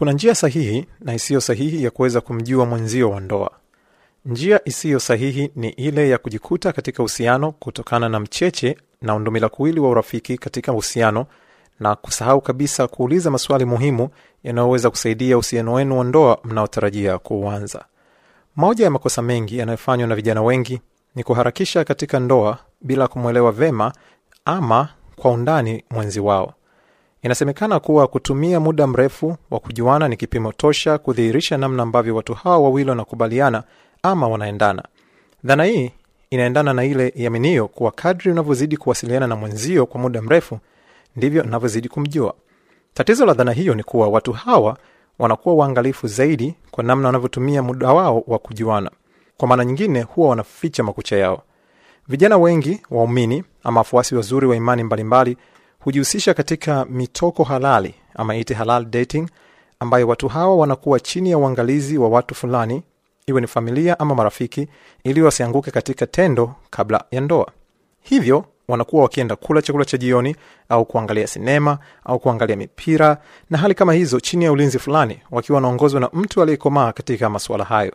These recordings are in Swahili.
Kuna njia sahihi na isiyo sahihi ya kuweza kumjua mwenzio wa ndoa. Njia isiyo sahihi ni ile ya kujikuta katika uhusiano kutokana na mcheche na undumila kuwili wa urafiki katika uhusiano na kusahau kabisa kuuliza maswali muhimu yanayoweza kusaidia uhusiano wenu wa ndoa mnaotarajia kuuanza. Moja ya makosa mengi yanayofanywa na vijana wengi ni kuharakisha katika ndoa bila kumwelewa vema ama kwa undani mwenzi wao. Inasemekana kuwa kutumia muda mrefu wa kujuana ni kipimo tosha kudhihirisha namna ambavyo watu hawa wawili wanakubaliana ama wanaendana. Dhana hii inaendana na ile iaminio kuwa kadri unavyozidi kuwasiliana na mwenzio kwa muda mrefu ndivyo unavyozidi kumjua. Tatizo la dhana hiyo ni kuwa watu hawa wanakuwa waangalifu zaidi kwa namna wanavyotumia muda wao wa kujuana. Kwa maana nyingine, huwa wanaficha makucha yao. Vijana wengi waumini ama wafuasi wazuri wa imani mbalimbali hujihusisha katika mitoko halali ama ite halal dating, ambayo watu hawa wanakuwa chini ya uangalizi wa watu fulani, iwe ni familia ama marafiki, ili wasianguke katika tendo kabla ya ndoa. Hivyo wanakuwa wakienda kula chakula cha jioni au kuangalia sinema au kuangalia mipira na hali kama hizo, chini ya ulinzi fulani, wakiwa wanaongozwa na mtu aliyekomaa katika masuala hayo.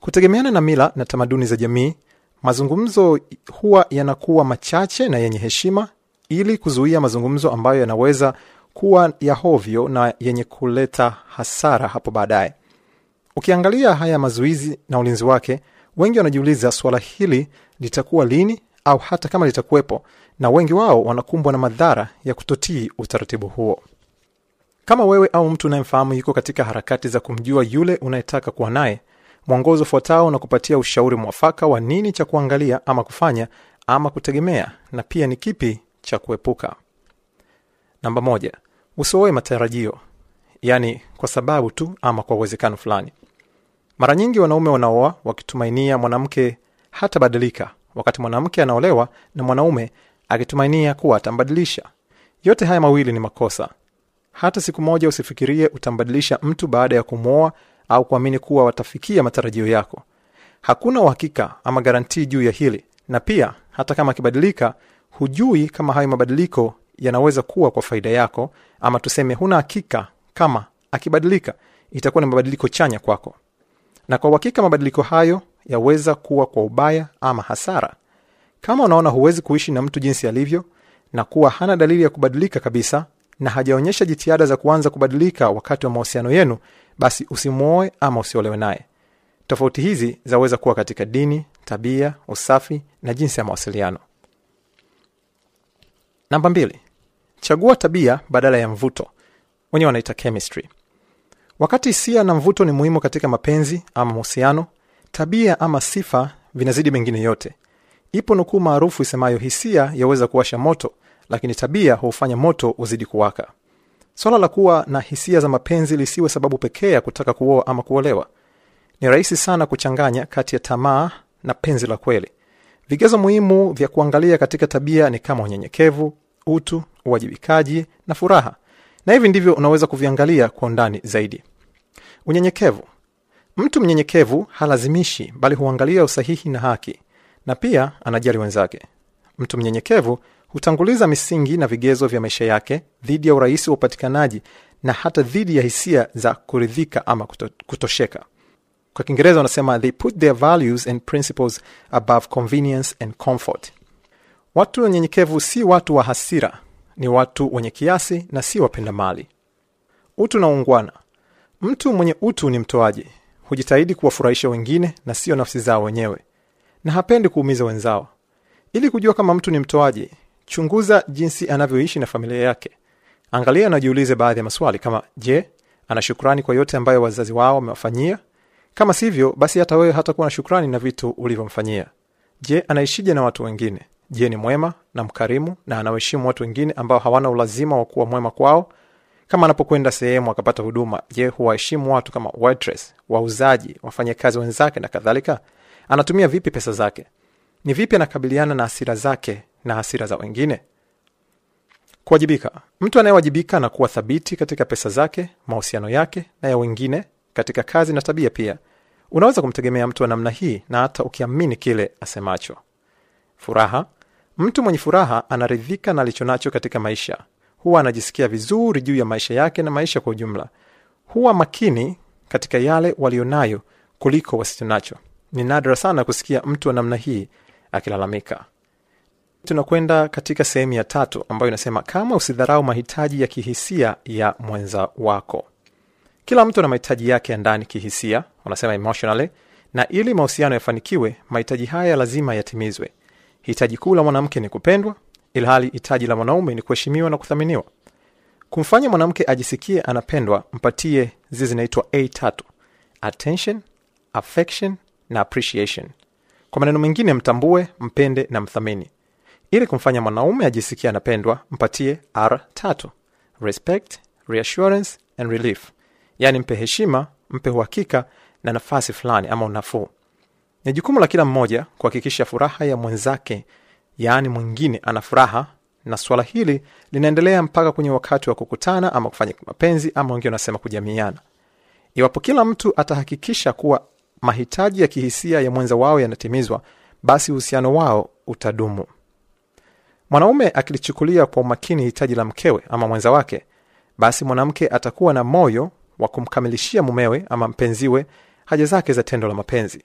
Kutegemeana na mila na tamaduni za jamii, mazungumzo huwa yanakuwa machache na yenye heshima, ili kuzuia mazungumzo ambayo yanaweza kuwa ya hovyo na yenye kuleta hasara hapo baadaye. Ukiangalia haya mazuizi na ulinzi wake, wengi wanajiuliza suala hili litakuwa lini au hata kama litakuwepo, na wengi wao wanakumbwa na madhara ya kutotii utaratibu huo. Kama wewe au mtu unayemfahamu yuko katika harakati za kumjua yule unayetaka kuwa naye, mwongozo fuatao na kupatia ushauri mwafaka wa nini cha kuangalia ama kufanya ama kutegemea, na pia ni kipi cha kuepuka. Namba moja, usioe matarajio, yaani kwa sababu tu ama kwa uwezekano fulani. Mara nyingi wanaume wanaoa wakitumainia mwanamke hatabadilika, wakati mwanamke anaolewa na mwanaume akitumainia kuwa atambadilisha. Yote haya mawili ni makosa. Hata siku moja usifikirie utambadilisha mtu baada ya kumwoa au kuamini kuwa watafikia matarajio yako. Hakuna uhakika ama garantii juu ya hili, na pia hata kama akibadilika, hujui kama hayo mabadiliko yanaweza kuwa kwa faida yako, ama tuseme huna hakika kama akibadilika itakuwa ni mabadiliko chanya kwako, na kwa uhakika mabadiliko hayo yaweza kuwa kwa ubaya ama hasara. Kama unaona huwezi kuishi na mtu jinsi alivyo na kuwa hana dalili ya kubadilika kabisa na hajaonyesha jitihada za kuanza kubadilika wakati wa mahusiano yenu, basi usimwoe ama usiolewe naye. Tofauti hizi zaweza kuwa katika dini, tabia, usafi na jinsi ya mawasiliano. Namba mbili, chagua tabia badala ya mvuto, wenyewe wanaita chemistry. Wakati hisia na mvuto ni muhimu katika mapenzi ama mahusiano, tabia ama sifa vinazidi mengine yote. Ipo nukuu maarufu isemayo, hisia yaweza kuwasha moto, lakini tabia huufanya moto uzidi kuwaka. Swala la kuwa na hisia za mapenzi lisiwe sababu pekee ya kutaka kuoa ama kuolewa. Ni rahisi sana kuchanganya kati ya tamaa na penzi la kweli. Vigezo muhimu vya kuangalia katika tabia ni kama unyenyekevu, utu, uwajibikaji na furaha, na hivi ndivyo unaweza kuviangalia kwa undani zaidi. Unyenyekevu. Mtu mnyenyekevu halazimishi, bali huangalia usahihi na haki, na pia anajali wenzake. Mtu mnyenyekevu hutanguliza misingi na vigezo vya maisha yake dhidi ya urahisi wa upatikanaji na hata dhidi ya hisia za kuridhika ama kuto, kutosheka. Kwa Kiingereza wanasema they put their values and principles above convenience and comfort. Watu wanyenyekevu si watu wa hasira, ni watu wenye kiasi na si wapenda mali. Utu na ungwana. Mtu mwenye utu ni mtoaji, hujitahidi kuwafurahisha wengine na sio nafsi zao wenyewe, na hapendi kuumiza wenzao. Ili kujua kama mtu ni mtoaji, chunguza jinsi anavyoishi na familia yake. Angalia na jiulize baadhi ya maswali kama je, ana shukrani kwa yote ambayo wazazi wao wamewafanyia? Kama sivyo, basi hata wewe hatakuwa na shukrani na vitu ulivyomfanyia. Je, anaishije na watu wengine? Je, ni mwema na mkarimu na anawaheshimu watu wengine ambao hawana ulazima wa kuwa mwema kwao? Kama anapokwenda sehemu akapata huduma, je, huwaheshimu watu kama waitress, wauzaji, wafanyakazi wenzake na kadhalika? Anatumia vipi pesa zake? Ni vipi anakabiliana na hasira zake na hasira za wengine? Kuwajibika. Mtu anayewajibika na kuwa thabiti katika pesa zake, mahusiano yake na ya wengine, katika kazi na tabia pia. Unaweza kumtegemea mtu wa namna hii na hata ukiamini kile asemacho. Furaha. Mtu mwenye furaha anaridhika na alichonacho katika maisha, huwa anajisikia vizuri juu ya maisha yake na maisha kwa ujumla. huwa makini katika yale walionayo kuliko wasichonacho ni nadra sana kusikia mtu wa namna hii akilalamika tunakwenda katika sehemu ya tatu ambayo inasema kama usidharau mahitaji ya kihisia ya mwenza wako kila mtu na mahitaji yake ya ndani kihisia wanasema emotionally na ili mahusiano yafanikiwe mahitaji haya lazima yatimizwe. Hitaji kuu la mwanamke ni kupendwa ilhali hitaji la mwanaume ni kuheshimiwa na kuthaminiwa. Kumfanya mwanamke ajisikie anapendwa mpatie zi zinaitwa a tatu attention affection na appreciation. Kwa maneno mengine mtambue mpende na mthamini. Ili kumfanya mwanaume ajisikie anapendwa mpatie r tatu respect reassurance and relief yaani mpe heshima mpe uhakika na nafasi fulani ama unafuu. Ni jukumu la kila mmoja kuhakikisha furaha ya mwenzake yaani mwingine ana furaha na swala hili linaendelea mpaka kwenye wakati wa kukutana ama kufanya mapenzi ama wengine wanasema kujamiana. Iwapo kila mtu atahakikisha kuwa mahitaji ya kihisia ya mwenza wao yanatimizwa basi uhusiano wao utadumu. Mwanaume akilichukulia kwa umakini hitaji la mkewe ama mwenza wake basi mwanamke atakuwa na moyo wa kumkamilishia mumewe ama mpenziwe haja zake za tendo la mapenzi.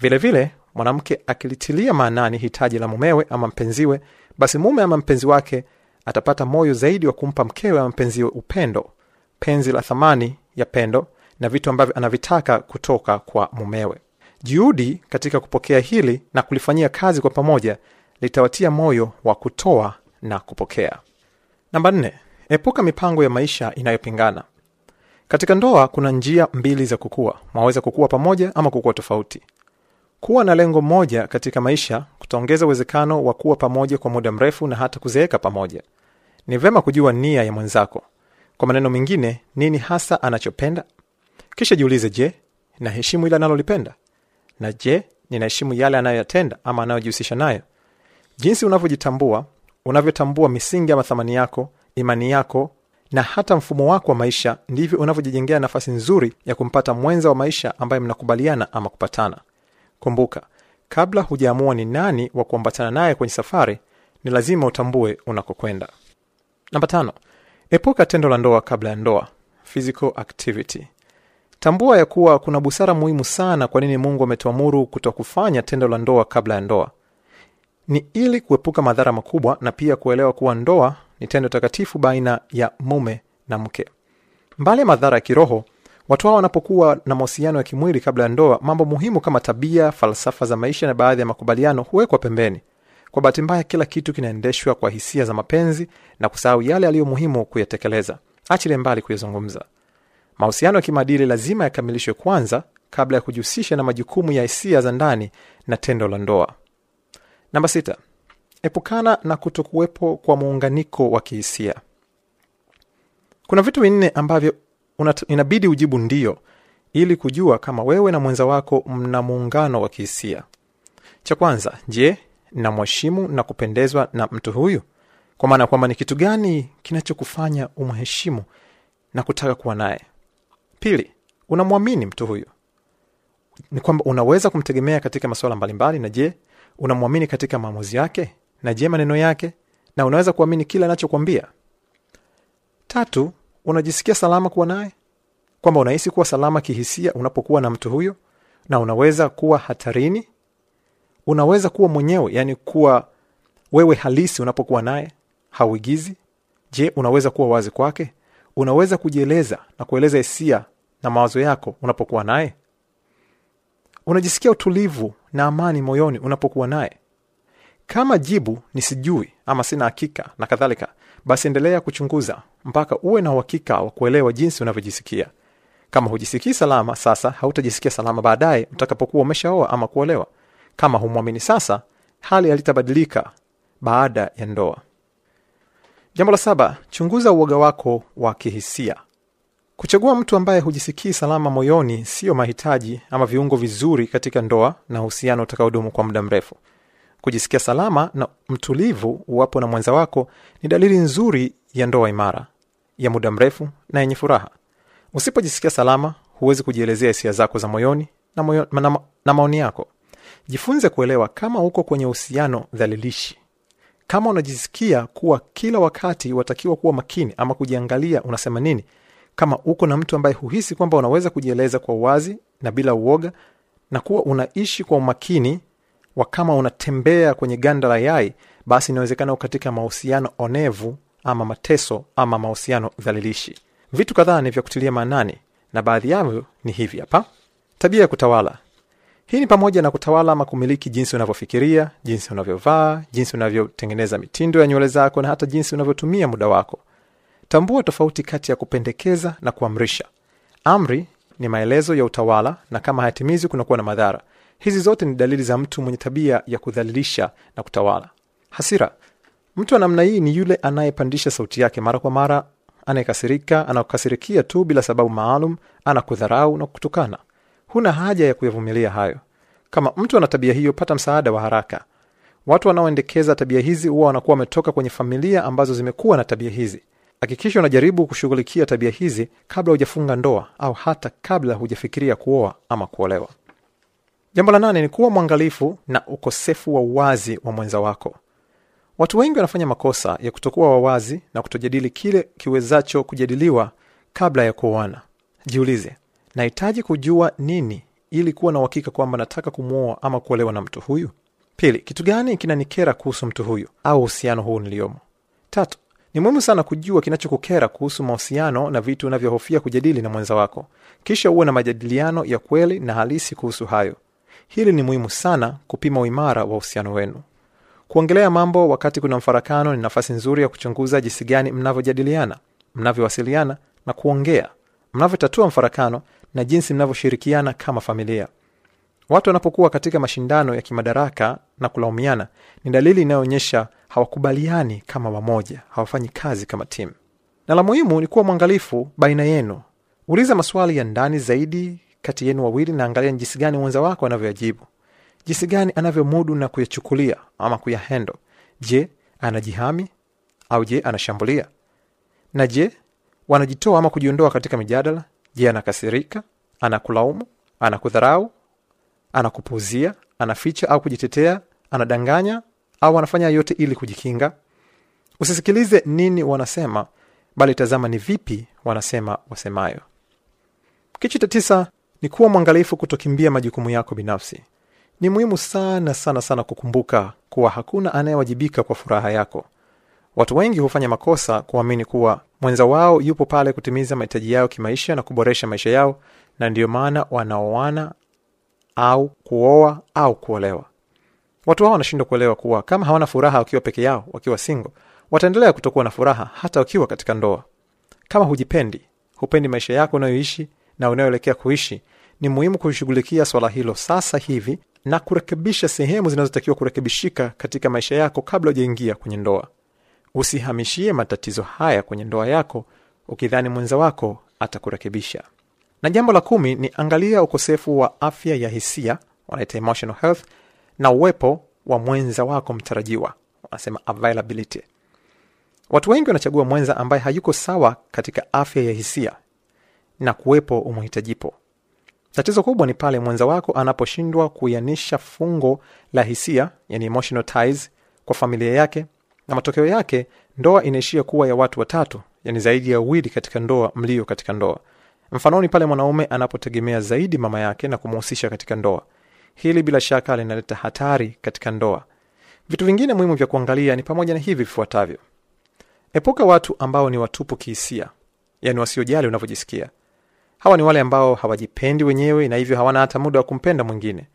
Vilevile vile, mwanamke akilitilia maanani hitaji la mumewe ama mpenziwe basi mume ama mpenzi wake atapata moyo zaidi wa kumpa mkewe ama mpenziwe upendo penzi la thamani ya pendo na vitu ambavyo anavitaka kutoka kwa mumewe. Juhudi katika kupokea hili na kulifanyia kazi kwa pamoja litawatia moyo wa kutoa na kupokea. Namba epuka mipango ya maisha inayopingana katika ndoa kuna njia mbili za kukua. Mwaweza kukua pamoja ama kukua tofauti. Kuwa na lengo moja katika maisha kutaongeza uwezekano wa kuwa pamoja kwa muda mrefu na hata kuzeeka pamoja. Ni vema kujua nia ya mwenzako. Kwa maneno mengine nini hasa anachopenda? Kisha jiulize je naheshimu ile analolipenda? Na je ninaheshimu yale anayoyatenda ama anayojihusisha nayo? Jinsi unavyojitambua unavyotambua misingi ama thamani yako imani yako na hata mfumo wako wa maisha ndivyo unavyojijengea nafasi nzuri ya kumpata mwenza wa maisha ambaye mnakubaliana ama kupatana. Kumbuka kabla hujaamua ni nani wa kuambatana naye kwenye safari ni lazima utambue unakokwenda. Epuka tendo la ndoa kabla ya ndoa physical activity. Tambua ya kuwa kuna busara muhimu sana kwa nini mungu ametuamuru kutokufanya tendo la ndoa kabla ya ndoa. Ni ili kuepuka madhara makubwa na pia kuelewa kuwa ndoa ni tendo takatifu baina ya mume na mke. Mbali ya madhara ya kiroho watu hao wanapokuwa na mahusiano ya kimwili kabla ya ndoa mambo muhimu kama tabia falsafa za maisha na baadhi ya makubaliano huwekwa pembeni. Kwa bahati mbaya kila kitu kinaendeshwa kwa hisia za mapenzi na kusahau yale yaliyo muhimu kuyatekeleza. Achile mbali kuyazungumza. Mahusiano ya kimaadili lazima yakamilishwe kwanza kabla ya kujihusisha na majukumu ya hisia za ndani na tendo la ndoa. Namba epukana na kutokuwepo kwa muunganiko wa kihisia. Kuna vitu vinne ambavyo inabidi ujibu ndio ili kujua kama wewe na mwenza wako mna muungano wa kihisia. Cha kwanza je namheshimu na kupendezwa na mtu huyu? Kwa maana ya kwamba ni kitu gani kinachokufanya umheshimu na kutaka kuwa naye? Pili unamwamini mtu huyu? Ni kwamba unaweza kumtegemea katika masuala mbalimbali na je unamwamini katika maamuzi yake na je maneno yake? Na unaweza kuamini kila anachokwambia tatu unajisikia salama kuwa naye? Kwamba unahisi kuwa salama kihisia unapokuwa na mtu huyo? Na unaweza kuwa hatarini? Unaweza kuwa mwenyewe yani kuwa wewe halisi unapokuwa naye? Hauigizi? Je unaweza kuwa wazi kwake? Unaweza kujieleza na kueleza hisia na mawazo yako unapokuwa naye? Unajisikia utulivu na amani moyoni unapokuwa naye kama jibu ni sijui ama sina hakika na kadhalika basi endelea kuchunguza mpaka uwe na uhakika wa kuelewa jinsi unavyojisikia. Kama hujisikii salama sasa hautajisikia salama baadaye utakapokuwa umeshaoa ama kuolewa. Kama humwamini sasa hali halitabadilika baada ya ndoa. Jambo la saba chunguza uoga wako wa kihisia. Kuchagua mtu ambaye hujisikii salama moyoni siyo mahitaji ama viungo vizuri katika ndoa na uhusiano utakaodumu kwa muda mrefu kujisikia salama na mtulivu uwapo na mwenza wako ni dalili nzuri ya ndoa imara ya muda mrefu na yenye furaha. Usipojisikia salama huwezi kujielezea hisia zako za moyoni na, moyo, na, na maoni yako. Jifunze kuelewa kama uko kwenye uhusiano dhalilishi. Kama unajisikia kuwa kila wakati watakiwa kuwa makini ama kujiangalia unasema nini kama uko na mtu ambaye huhisi kwamba unaweza kujieleza kwa uwazi na bila uoga na kuwa unaishi kwa umakini wa kama unatembea kwenye ganda la yai basi inawezekana uko katika mahusiano onevu ama mateso ama mahusiano dhalilishi. Vitu kadhaa ni vya kutilia maanani na baadhi yavyo ni hivi hapa. Tabia ya kutawala. Hii ni pamoja na kutawala ama kumiliki jinsi unavyofikiria jinsi unavyovaa jinsi unavyotengeneza mitindo ya nywele zako na hata jinsi unavyotumia muda wako. Tambua tofauti kati ya kupendekeza na kuamrisha. Amri ni maelezo ya utawala na kama hayatimizi kunakuwa na madhara hizi zote ni dalili za mtu mwenye tabia ya kudhalilisha na kutawala. Hasira. Mtu wa namna hii ni yule anayepandisha sauti yake mara kwa mara anayekasirika anakukasirikia tu bila sababu maalum anakudharau na kutukana huna haja ya kuyavumilia hayo. Kama mtu ana tabia hiyo pata msaada wa haraka. Watu wanaoendekeza tabia hizi huwa wanakuwa wametoka kwenye familia ambazo zimekuwa na tabia hizi. Hakikisha unajaribu kushughulikia tabia hizi kabla hujafunga ndoa au hata kabla hujafikiria kuoa ama kuolewa jambo la nane ni kuwa mwangalifu na ukosefu wa uwazi wa mwenza wako. Watu wengi wanafanya makosa ya kutokuwa wawazi na kutojadili kile kiwezacho kujadiliwa kabla ya kuoana. Jiulize nahitaji kujua nini ili kuwa na uhakika kwamba nataka kumwoa ama kuolewa na mtu huyu? Pili kitu gani kinanikera kuhusu mtu huyu au uhusiano huu niliyomo tatu ni muhimu sana kujua kinachokukera kuhusu mahusiano na vitu unavyohofia kujadili na mwenza wako. Kisha uwe na majadiliano ya kweli na halisi kuhusu hayo hili ni muhimu sana kupima uimara wa uhusiano wenu. Kuongelea mambo wakati kuna mfarakano ni nafasi nzuri ya kuchunguza jinsi gani mnavyojadiliana mnavyowasiliana na kuongea mnavyotatua mfarakano na jinsi mnavyoshirikiana kama familia. Watu wanapokuwa katika mashindano ya kimadaraka na kulaumiana ni dalili inayoonyesha hawakubaliani kama wamoja hawafanyi kazi kama timu. Na la muhimu ni kuwa mwangalifu baina yenu. Uliza maswali ya ndani zaidi kati yenu wawili na angalia ni jinsi gani mwenza wako anavyoyajibu. Jinsi gani anavyomudu na kuyachukulia ama kuyahendo je anajihami? Au je anashambulia? Na je wanajitoa ama kujiondoa katika mijadala? Je anakasirika? Anakulaumu? Anakudharau? Anakupuzia anaficha au kujitetea? Anadanganya? Au anafanya yote ili kujikinga? Usisikilize nini wanasema bali tazama ni vipi wanasema wasemayo. Kichwa cha tisa ni kuwa mwangalifu kutokimbia majukumu yako binafsi. Ni muhimu sana sana sana kukumbuka kuwa hakuna anayewajibika kwa furaha yako. Watu wengi hufanya makosa kuamini kuwa mwenza wao yupo pale kutimiza mahitaji yao kimaisha na kuboresha maisha yao na ndiyo maana wanaoana au kuoa au kuolewa. Watu hao wanashindwa kuelewa kuwa kama hawana furaha wakiwa peke yao wakiwa singo wataendelea kutokuwa na furaha hata wakiwa katika ndoa. Kama hujipendi hupendi maisha yako unayoishi na unayoelekea kuishi. Ni muhimu kushughulikia swala hilo sasa hivi na kurekebisha sehemu zinazotakiwa kurekebishika katika maisha yako kabla ujaingia kwenye ndoa. Usihamishie matatizo haya kwenye ndoa yako ukidhani mwenza wako atakurekebisha. Na jambo la kumi ni angalia ukosefu wa afya ya hisia wanaita emotional health na uwepo wa mwenza wako mtarajiwa wanasema availability. Watu wengi wanachagua mwenza ambaye hayuko sawa katika afya ya hisia na kuwepo umhitajipo tatizo kubwa ni pale mwenza wako anaposhindwa kuianisha fungo la hisia yani emotional ties kwa familia yake na matokeo yake ndoa inaishia kuwa ya watu watatu yani zaidi ya wawili katika ndoa mlio katika ndoa. Mfanoni pale mwanaume anapotegemea zaidi mama yake na kumhusisha katika ndoa. Hili bila shaka linaleta hatari katika ndoa. Vitu vingine muhimu vya kuangalia ni pamoja na hivi vifuatavyo. Epuka watu ambao ni watupu kihisia yani wasiojali unavyojisikia hawa ni wale ambao hawajipendi wenyewe na hivyo hawana hata muda wa kumpenda mwingine.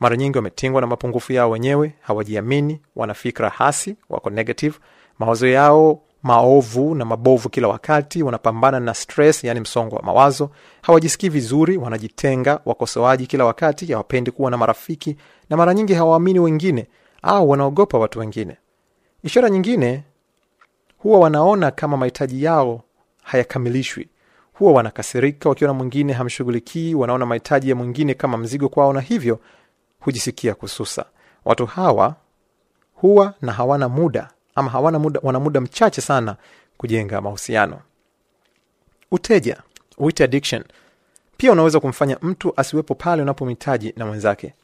Mara nyingi wametingwa na mapungufu yao wenyewe hawajiamini wana fikra hasi wako negative. Mawazo yao maovu na mabovu kila wakati wanapambana na stress yani msongo wa mawazo. Hawajisikii vizuri wanajitenga wakosoaji kila wakati hawapendi kuwa na marafiki na mara nyingi hawaamini wengine au wanaogopa watu wengine. Ishara nyingine huwa wanaona kama mahitaji yao hayakamilishwi huwa wanakasirika wakiona mwingine hamshughulikii wanaona mahitaji ya mwingine kama mzigo kwao na hivyo hujisikia kususa. Watu hawa huwa na hawana muda ama hawana muda wana muda mchache sana kujenga mahusiano. Uteja uite addiction. Pia unaweza kumfanya mtu asiwepo pale unapomhitaji na mwenzake.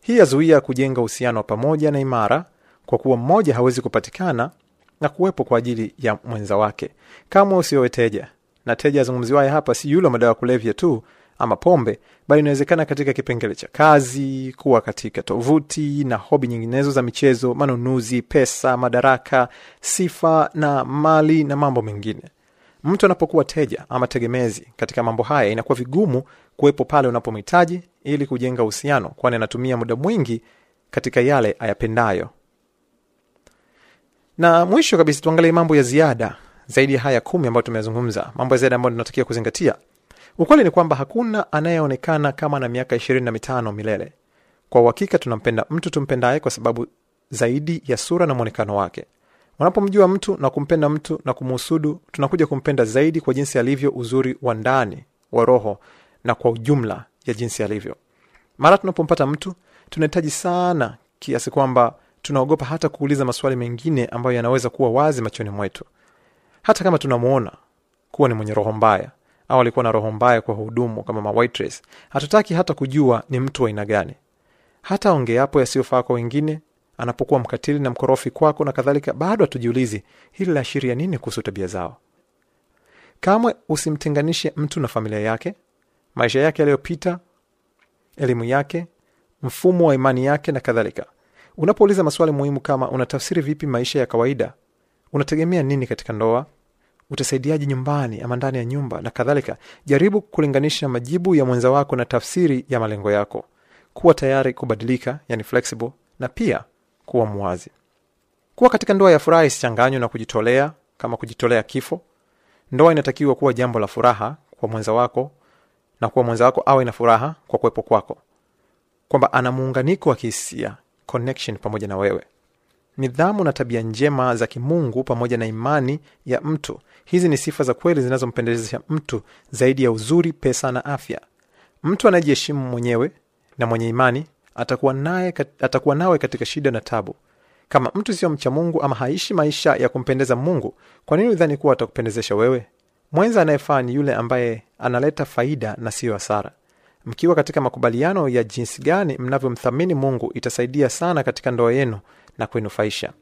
Hii yazuia kujenga uhusiano wa pamoja na imara kwa kuwa mmoja hawezi kupatikana na kuwepo kwa ajili ya mwenza wake. Kama usioweteja na teja azungumziwaye hapa si yule wa madawa ya kulevya tu ama pombe bali inawezekana katika kipengele cha kazi kuwa katika tovuti na hobi nyinginezo za michezo manunuzi pesa madaraka sifa na mali na mambo mengine. Mtu anapokuwa teja ama tegemezi katika mambo haya inakuwa vigumu kuwepo pale unapomhitaji ili kujenga uhusiano kwani anatumia muda mwingi katika yale ayapendayo. Na mwisho kabisa tuangalie mambo ya ziada zaidi ya haya kumi ambayo tumeyazungumza mambo ya ziada ambayo tunatakiwa kuzingatia. Ukweli ni kwamba hakuna anayeonekana kama na miaka ishirini na mitano milele. Kwa uhakika tunampenda mtu tumpendaye kwa sababu zaidi ya sura na mwonekano wake. Unapomjua mtu na kumpenda mtu na kumuhusudu tunakuja kumpenda zaidi kwa jinsi alivyo uzuri wa ndani wa roho na kwa ujumla ya jinsi alivyo. Mara tunapompata mtu tunahitaji sana kiasi kwamba tunaogopa hata kuuliza maswali mengine ambayo yanaweza kuwa wazi machoni mwetu hata kama tunamwona kuwa ni mwenye roho mbaya au alikuwa na roho mbaya kwa hudumu kama mawaitress hatutaki hata kujua ni mtu wa aina gani. Hata ongeapo yasiyofaa kwa wengine anapokuwa mkatili na mkorofi kwako na kadhalika bado hatujiulizi hili laashiria nini kuhusu tabia zao? Kamwe usimtenganishe mtu na familia yake maisha yake yaliyopita elimu yake mfumo wa imani yake na kadhalika. Unapouliza maswali muhimu kama unatafsiri vipi maisha ya kawaida unategemea nini katika ndoa? Utasaidiaji nyumbani ama ndani ya nyumba na kadhalika? Jaribu kulinganisha majibu ya mwenza wako na tafsiri ya malengo yako. Kuwa tayari kubadilika yani flexible na pia kuwa mwazi kuwa katika ndoa ya furaha isichanganywa na kujitolea kama kujitolea kifo. Ndoa inatakiwa kuwa jambo la furaha kwa mwenza wako na kuwa mwenza wako awe na furaha kwa kuwepo kwako. Kwamba ana muunganiko wa kihisia connection pamoja na wewe nidhamu na tabia njema za kimungu pamoja na imani ya mtu. Hizi ni sifa za kweli zinazompendezesha mtu zaidi ya uzuri pesa na afya. Mtu anayejiheshimu mwenyewe na mwenye imani atakuwa naye atakuwa nawe katika shida na tabu. Kama mtu sio mcha mungu ama haishi maisha ya kumpendeza mungu kwa nini udhani kuwa atakupendezesha wewe? Mwenza anayefaa ni yule ambaye analeta faida na siyo hasara. Mkiwa katika makubaliano ya jinsi gani mnavyomthamini mungu itasaidia sana katika ndoa yenu na kuinufaisha.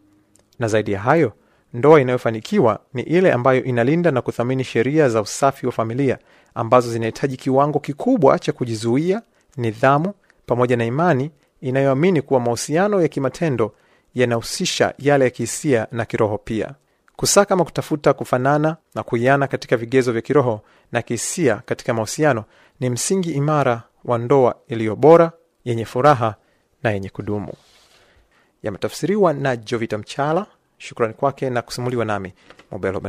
Na zaidi ya hayo ndoa inayofanikiwa ni ile ambayo inalinda na kuthamini sheria za usafi wa familia ambazo zinahitaji kiwango kikubwa cha kujizuia nidhamu pamoja na imani inayoamini kuwa mahusiano ya kimatendo yanahusisha yale ya kihisia na kiroho pia. Kusaka ama kutafuta kufanana na kuiana katika vigezo vya kiroho na kihisia katika mahusiano ni msingi imara wa ndoa iliyo bora yenye furaha na yenye kudumu yametafsiriwa na jovita mchala. Shukrani kwake na kusimuliwa nami mobelo